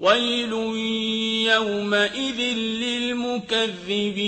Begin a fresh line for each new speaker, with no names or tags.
وَيْلٌ يَوْمَئِذٍ لِّلْمُكَذِّبِينَ